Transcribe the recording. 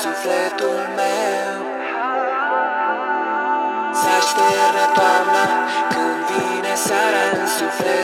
sufletul meu. Se așteaptă toamna când vine seara în suflet.